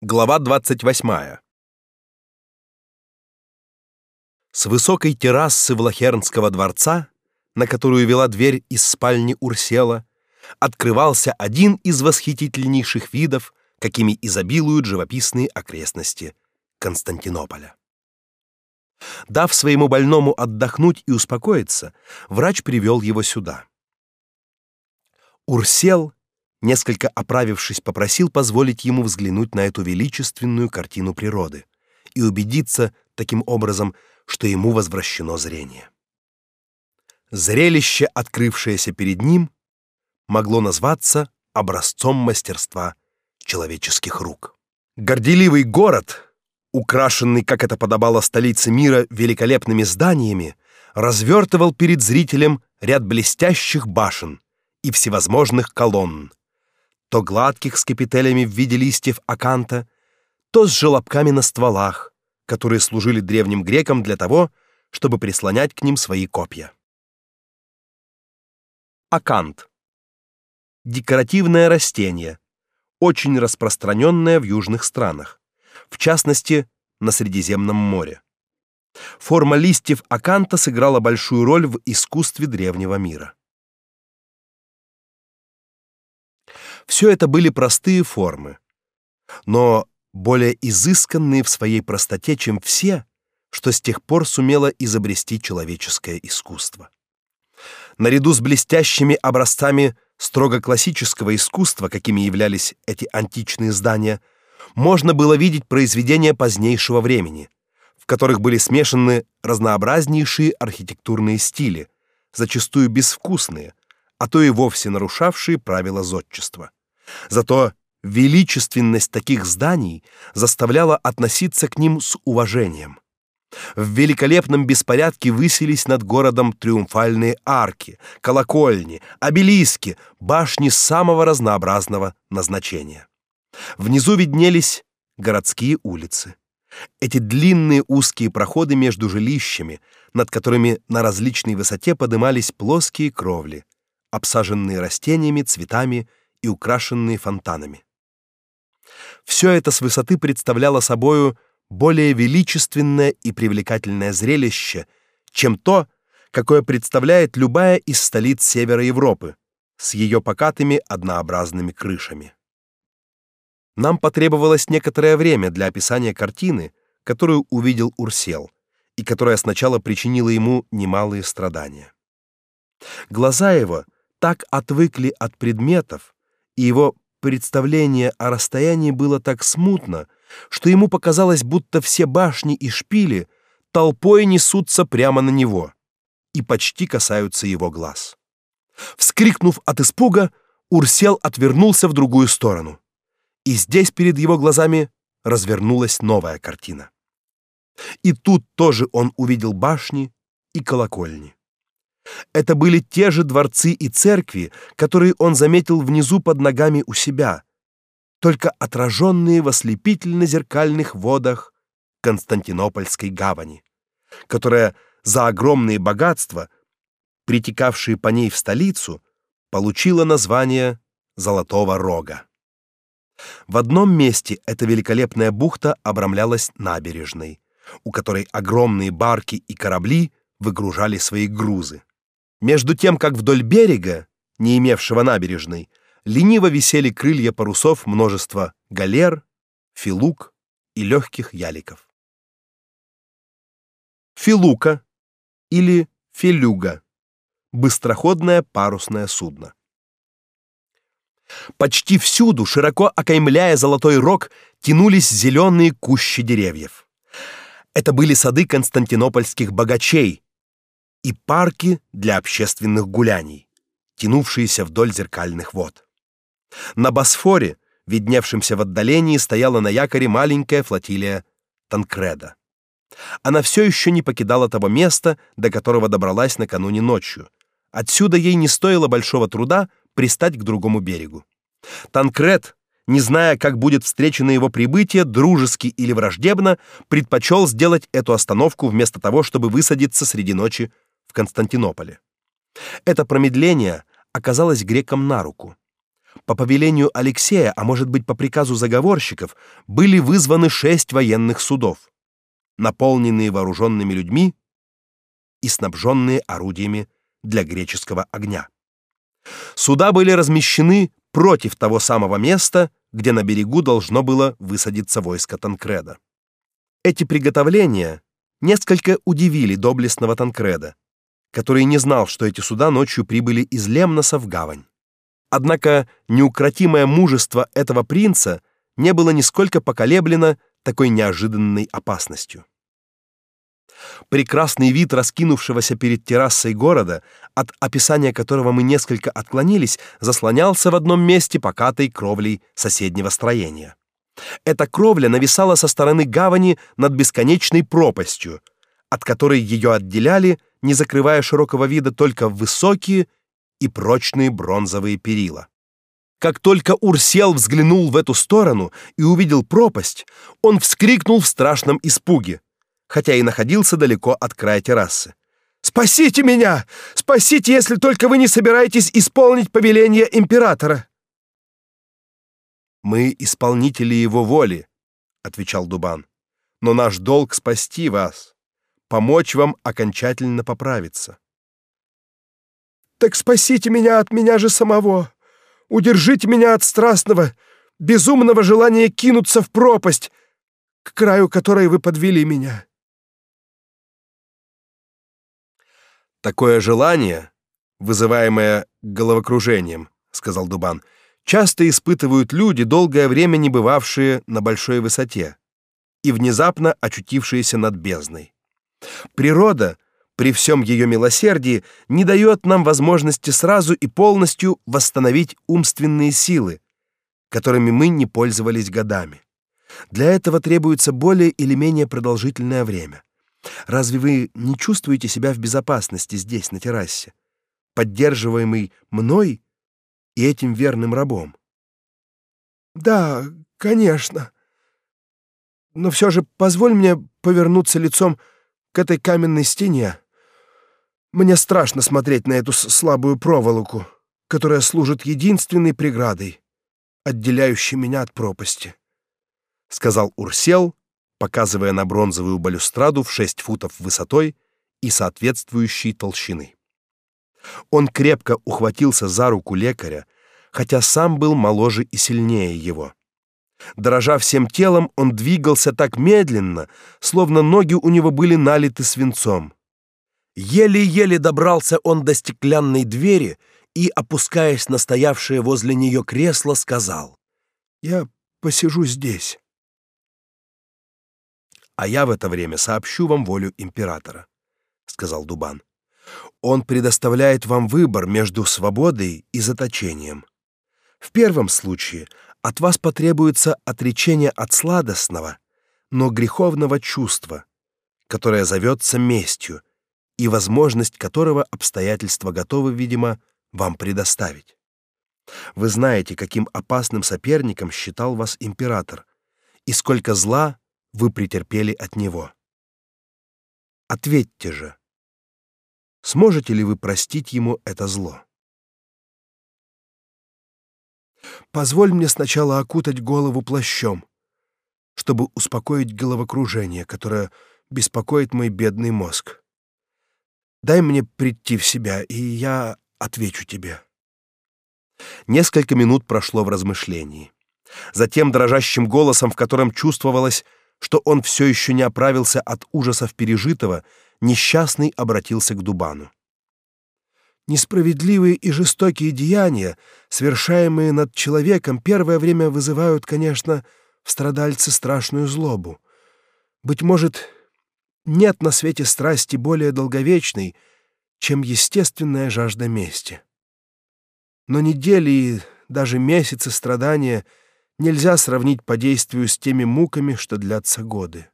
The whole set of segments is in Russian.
Глава 28. С высокой террасы Влахернского дворца, на которую вела дверь из спальни Урсела, открывался один из восхитительнейших видов, какими изобилуют живописные окрестности Константинополя. Дав своему больному отдохнуть и успокоиться, врач привел его сюда. Урсел несколько оправившись, попросил позволить ему взглянуть на эту величественную картину природы и убедиться таким образом, что ему возвращено зрение. Зрелище, открывшееся перед ним, могло назваться образцом мастерства человеческих рук. Горделивый город, украшенный, как это подобало столице мира, великолепными зданиями, развертывал перед зрителем ряд блестящих башен и всевозможных колонн, то гладких с капителями в виде листьев аканта, то с желобками на стволах, которые служили древним грекам для того, чтобы прислонять к ним свои копья. Акант. Декоративное растение, очень распространенное в южных странах, в частности, на Средиземном море. Форма листьев аканта сыграла большую роль в искусстве древнего мира. Все это были простые формы, но более изысканные в своей простоте, чем все, что с тех пор сумело изобрести человеческое искусство. Наряду с блестящими образцами строго классического искусства, какими являлись эти античные здания, можно было видеть произведения позднейшего времени, в которых были смешаны разнообразнейшие архитектурные стили, зачастую безвкусные, а то и вовсе нарушавшие правила зодчества. Зато величественность таких зданий заставляла относиться к ним с уважением. В великолепном беспорядке высились над городом триумфальные арки, колокольни, обелиски, башни самого разнообразного назначения. Внизу виднелись городские улицы. Эти длинные узкие проходы между жилищами, над которыми на различной высоте поднимались плоские кровли, обсаженные растениями, цветами и украшенные фонтанами. Все это с высоты представляло собою более величественное и привлекательное зрелище, чем то, какое представляет любая из столиц севера Европы с ее покатыми однообразными крышами. Нам потребовалось некоторое время для описания картины, которую увидел Урсел, и которая сначала причинила ему немалые страдания. Глаза его так отвыкли от предметов, и его представление о расстоянии было так смутно, что ему показалось, будто все башни и шпили толпой несутся прямо на него и почти касаются его глаз. Вскрикнув от испуга, Урсел отвернулся в другую сторону. И здесь перед его глазами развернулась новая картина. И тут тоже он увидел башни и колокольни. Это были те же дворцы и церкви, которые он заметил внизу под ногами у себя, только отраженные в ослепительно-зеркальных водах Константинопольской гавани, которая за огромные богатства, притекавшие по ней в столицу, получила название Золотого Рога. В одном месте эта великолепная бухта обрамлялась набережной, у которой огромные барки и корабли выгружали свои грузы. Между тем, как вдоль берега, не имевшего набережной, лениво висели крылья парусов множества галер, филук и легких яликов. Филука или филюга быстроходное парусное судно. Почти всюду, широко окаймляя золотой рог, тянулись зеленые кущи деревьев. Это были сады константинопольских богачей, и парки для общественных гуляний, тянувшиеся вдоль зеркальных вод. На Босфоре, видневшемся в отдалении, стояла на якоре маленькая флотилия Танкреда. Она все еще не покидала того места, до которого добралась накануне ночью. Отсюда ей не стоило большого труда пристать к другому берегу. Танкред, не зная, как будет встречено его прибытие, дружески или враждебно, предпочел сделать эту остановку вместо того, чтобы высадиться среди ночи Константинополе. Это промедление оказалось грекам на руку. По повелению Алексея, а может быть по приказу заговорщиков, были вызваны шесть военных судов, наполненные вооруженными людьми и снабженные орудиями для греческого огня. Суда были размещены против того самого места, где на берегу должно было высадиться войско Танкреда. Эти приготовления несколько удивили доблестного Танкреда, который не знал, что эти суда ночью прибыли из Лемноса в гавань. Однако неукротимое мужество этого принца не было нисколько поколеблено такой неожиданной опасностью. Прекрасный вид раскинувшегося перед террасой города, от описания которого мы несколько отклонились, заслонялся в одном месте покатой кровлей соседнего строения. Эта кровля нависала со стороны гавани над бесконечной пропастью, от которой ее отделяли, не закрывая широкого вида, только высокие и прочные бронзовые перила. Как только Урсел взглянул в эту сторону и увидел пропасть, он вскрикнул в страшном испуге хотя и находился далеко от края террасы. «Спасите меня! Спасите, если только вы не собираетесь исполнить повеление императора!» «Мы исполнители его воли», — отвечал Дубан. «Но наш долг спасти вас, помочь вам окончательно поправиться». «Так спасите меня от меня же самого! Удержите меня от страстного, безумного желания кинуться в пропасть, к краю которой вы подвели меня!» Такое желание, вызываемое головокружением, сказал Дубан, часто испытывают люди, долгое время не бывавшие на большой высоте и внезапно очутившиеся над бездной. Природа, при всем ее милосердии, не дает нам возможности сразу и полностью восстановить умственные силы, которыми мы не пользовались годами. Для этого требуется более или менее продолжительное время. Разве вы не чувствуете себя в безопасности здесь, на террасе, поддерживаемый мной и этим верным рабом? Да, конечно. Но все же позволь мне повернуться лицом к этой каменной стене. Мне страшно смотреть на эту слабую проволоку, которая служит единственной преградой, отделяющей меня от пропасти, сказал Урсел показывая на бронзовую балюстраду в 6 футов высотой и соответствующей толщины. Он крепко ухватился за руку лекаря, хотя сам был моложе и сильнее его. Дрожа всем телом, он двигался так медленно, словно ноги у него были налиты свинцом. Еле-еле добрался он до стеклянной двери и, опускаясь на стоявшее возле нее кресло, сказал: "Я посижу здесь" а я в это время сообщу вам волю императора, сказал Дубан. Он предоставляет вам выбор между свободой и заточением. В первом случае от вас потребуется отречение от сладостного, но греховного чувства, которое зовется местью, и возможность которого обстоятельства готовы, видимо, вам предоставить. Вы знаете, каким опасным соперником считал вас император, и сколько зла вы претерпели от него. Ответьте же, сможете ли вы простить ему это зло? Позволь мне сначала окутать голову плащом, чтобы успокоить головокружение, которое беспокоит мой бедный мозг. Дай мне прийти в себя, и я отвечу тебе. Несколько минут прошло в размышлении. Затем дрожащим голосом, в котором чувствовалось что он все еще не оправился от ужасов пережитого, несчастный обратился к Дубану. Несправедливые и жестокие деяния, совершаемые над человеком, первое время вызывают, конечно, в страдальце страшную злобу. Быть может, нет на свете страсти более долговечной, чем естественная жажда мести. Но недели и даже месяцы страдания — нельзя сравнить по действию с теми муками, что длятся годы.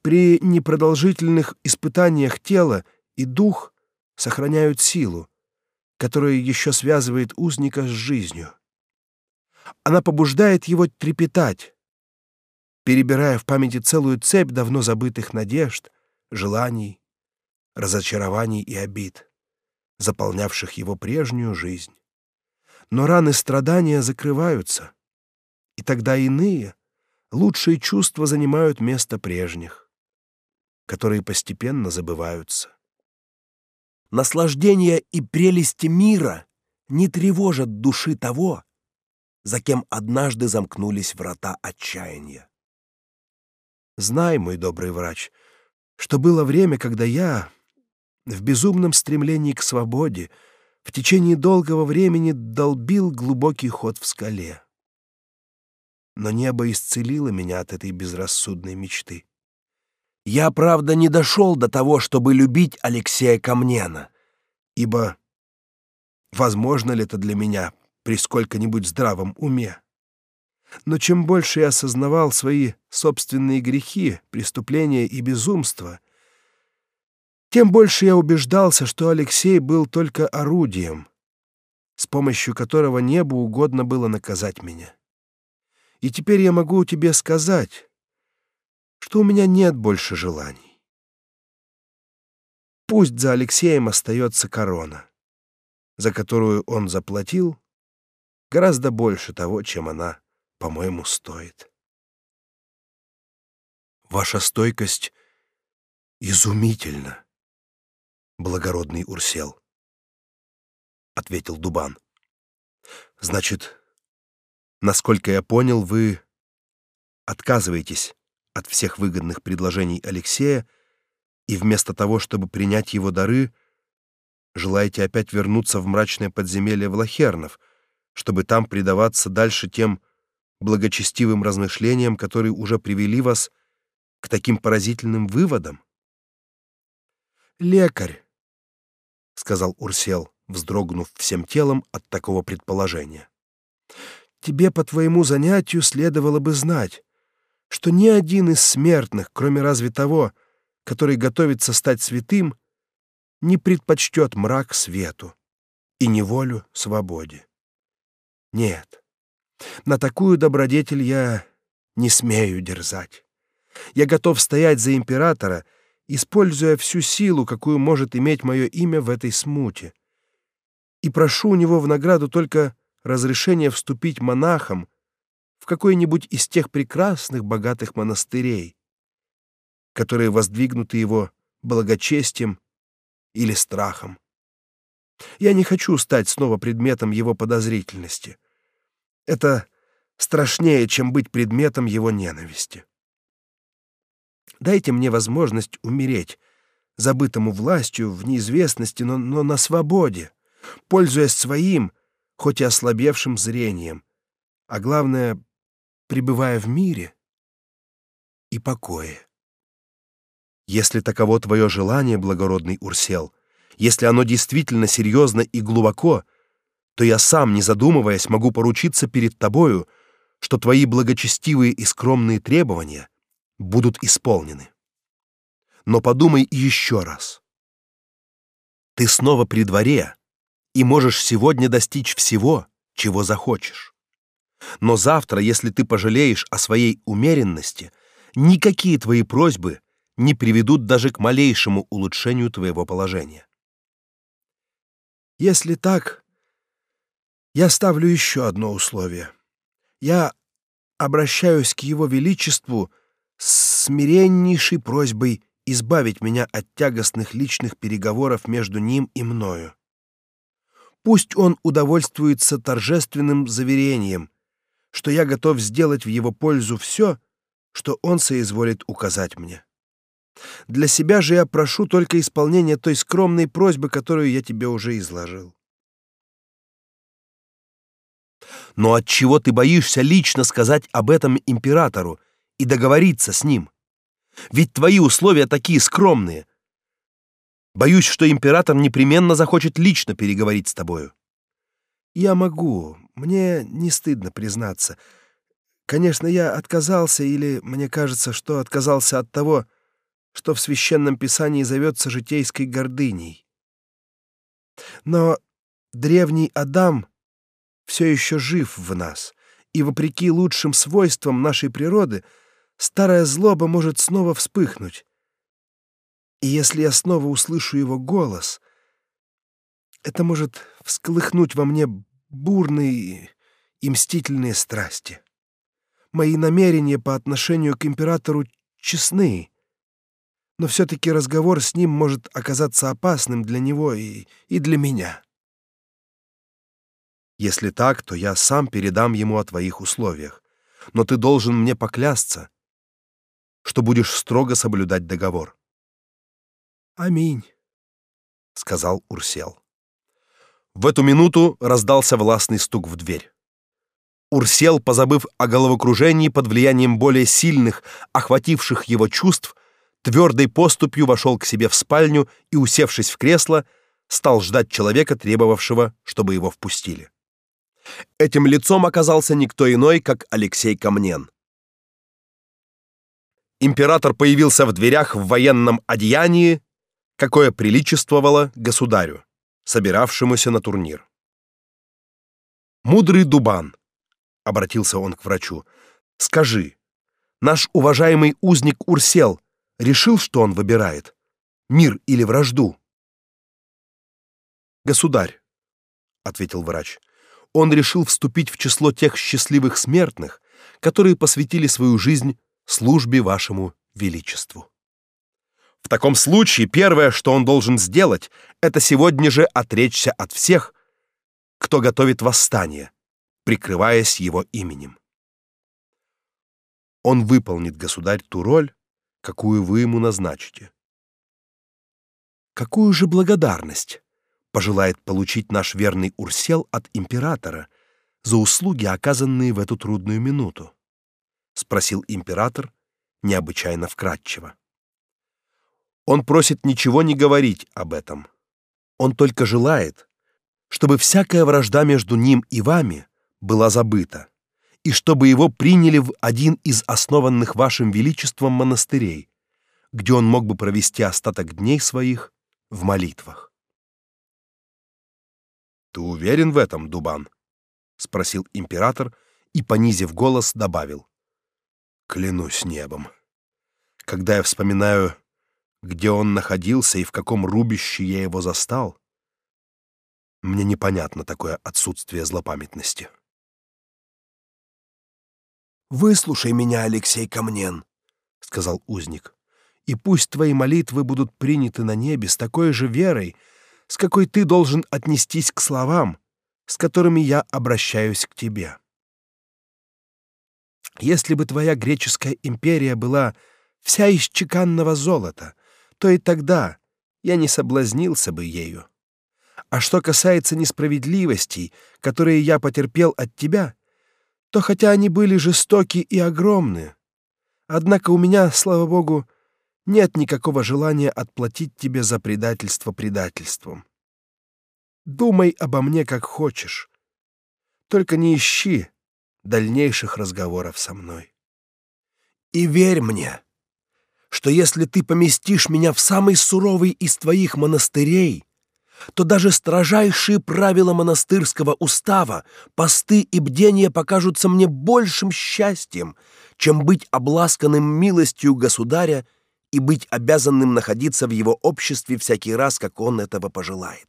При непродолжительных испытаниях тело и дух сохраняют силу, которая еще связывает узника с жизнью. Она побуждает его трепетать, перебирая в памяти целую цепь давно забытых надежд, желаний, разочарований и обид, заполнявших его прежнюю жизнь. Но раны страдания закрываются, и тогда иные, лучшие чувства занимают место прежних, которые постепенно забываются. Наслаждение и прелести мира не тревожат души того, за кем однажды замкнулись врата отчаяния. Знай, мой добрый врач, что было время, когда я в безумном стремлении к свободе в течение долгого времени долбил глубокий ход в скале. Но небо исцелило меня от этой безрассудной мечты. Я, правда, не дошел до того, чтобы любить Алексея Камнена, ибо возможно ли это для меня при сколько-нибудь здравом уме? Но чем больше я осознавал свои собственные грехи, преступления и безумства, тем больше я убеждался, что Алексей был только орудием, с помощью которого небу угодно было наказать меня. И теперь я могу тебе сказать, что у меня нет больше желаний. Пусть за Алексеем остается корона, за которую он заплатил гораздо больше того, чем она, по-моему, стоит. Ваша стойкость изумительна, благородный Урсел, ответил Дубан. Значит, насколько я понял, вы отказываетесь от всех выгодных предложений Алексея и вместо того, чтобы принять его дары, желаете опять вернуться в мрачное подземелье Влахернов, чтобы там предаваться дальше тем благочестивым размышлениям, которые уже привели вас к таким поразительным выводам? Лекарь, сказал Урсел, вздрогнув всем телом от такого предположения. Тебе по твоему занятию следовало бы знать, что ни один из смертных, кроме разве того, который готовится стать святым, не предпочтет мрак свету и неволю свободе. Нет, на такую добродетель я не смею дерзать. Я готов стоять за императора, используя всю силу, какую может иметь мое имя в этой смуте. И прошу у него в награду только разрешение вступить монахом в какой-нибудь из тех прекрасных богатых монастырей, которые воздвигнуты его благочестием или страхом. Я не хочу стать снова предметом его подозрительности. Это страшнее, чем быть предметом его ненависти. Дайте мне возможность умереть, забытому властью в неизвестности, но, но на свободе, пользуясь своим, хоть и ослабевшим зрением, а главное пребывая в мире и покое. Если таково твое желание, благородный Урсел, если оно действительно серьезно и глубоко, то я сам, не задумываясь, могу поручиться перед тобою, что твои благочестивые и скромные требования будут исполнены. Но подумай еще раз. Ты снова при дворе и можешь сегодня достичь всего, чего захочешь. Но завтра, если ты пожалеешь о своей умеренности, никакие твои просьбы не приведут даже к малейшему улучшению твоего положения. Если так, я ставлю еще одно условие. Я обращаюсь к его величеству с смиреннейшей просьбой избавить меня от тягостных личных переговоров между ним и мною. Пусть он удовольствуется торжественным заверением, что я готов сделать в его пользу все, что он соизволит указать мне. Для себя же я прошу только исполнения той скромной просьбы, которую я тебе уже изложил. Но от чего ты боишься лично сказать об этом императору и договориться с ним? Ведь твои условия такие скромные. Боюсь, что император непременно захочет лично переговорить с тобою. Я могу, мне не стыдно признаться. Конечно, я отказался или мне кажется, что отказался от того, что в священном писании зовется житейской гордыней. Но древний Адам все еще жив в нас, и вопреки лучшим свойствам нашей природы старая злоба может снова вспыхнуть. И если я снова услышу его голос, это может всколыхнуть во мне бурные и мстительные страсти. Мои намерения по отношению к императору честны, но все-таки разговор с ним может оказаться опасным для него и, и для меня. Если так, то я сам передам ему о твоих условиях, но ты должен мне поклясться, что будешь строго соблюдать договор. Аминь, сказал Урсел. В эту минуту раздался властный стук в дверь. Урсел, позабыв о головокружении под влиянием более сильных, охвативших его чувств, твердой поступью вошел к себе в спальню и, усевшись в кресло, стал ждать человека, требовавшего, чтобы его впустили. Этим лицом оказался никто иной, как Алексей Камнен. Император появился в дверях в военном одеянии, какое приличествовало государю, собиравшемуся на турнир. Мудрый Дубан, обратился он к врачу. Скажи, наш уважаемый узник Урсел решил, что он выбирает: мир или вражду? Государь, ответил врач. Он решил вступить в число тех счастливых смертных, которые посвятили свою жизнь службе вашему величеству. В таком случае первое, что он должен сделать, это сегодня же отречься от всех, кто готовит восстание, прикрываясь его именем. Он выполнит, государь, ту роль, какую вы ему назначите. Какую же благодарность пожелает получить наш верный Урсел от императора за услуги, оказанные в эту трудную минуту? спросил император необычайно вкратчиво. Он просит ничего не говорить об этом. Он только желает, чтобы всякая вражда между ним и вами была забыта, и чтобы его приняли в один из основанных вашим величеством монастырей, где он мог бы провести остаток дней своих в молитвах. Ты уверен в этом, Дубан? спросил император и понизив голос добавил: Клянусь небом, когда я вспоминаю, где он находился и в каком рубище я его застал, мне непонятно такое отсутствие злопамятности. Выслушай меня, Алексей Камнен, сказал узник. И пусть твои молитвы будут приняты на небе с такой же верой, с какой ты должен отнестись к словам, с которыми я обращаюсь к тебе. Если бы твоя греческая империя была вся из чеканного золота, то и тогда я не соблазнился бы ею. А что касается несправедливостей, которые я потерпел от тебя, то хотя они были жестоки и огромны, однако у меня, слава богу, нет никакого желания отплатить тебе за предательство предательством. Думай обо мне как хочешь. Только не ищи дальнейших разговоров со мной. И верь мне, что если ты поместишь меня в самый суровый из твоих монастырей, то даже строжайшие правила монастырского устава, посты и бдения покажутся мне большим счастьем, чем быть обласканным милостью государя и быть обязанным находиться в его обществе всякий раз, как он этого пожелает.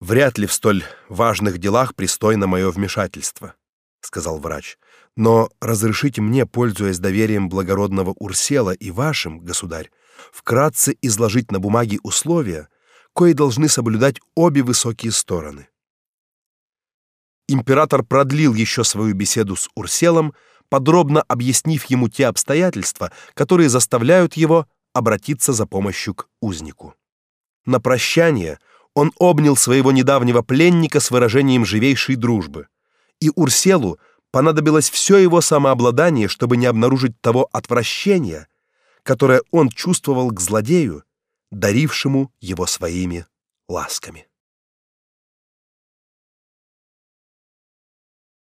Вряд ли в столь важных делах пристойно мое вмешательство, сказал врач. Но разрешите мне, пользуясь доверием благородного Урсела и вашим, государь, вкратце изложить на бумаге условия, кои должны соблюдать обе высокие стороны. Император продлил еще свою беседу с Урселом, подробно объяснив ему те обстоятельства, которые заставляют его обратиться за помощью к узнику. На прощание он обнял своего недавнего пленника с выражением живейшей дружбы, и Урселу понадобилось все его самообладание, чтобы не обнаружить того отвращения, которое он чувствовал к злодею, дарившему его своими ласками.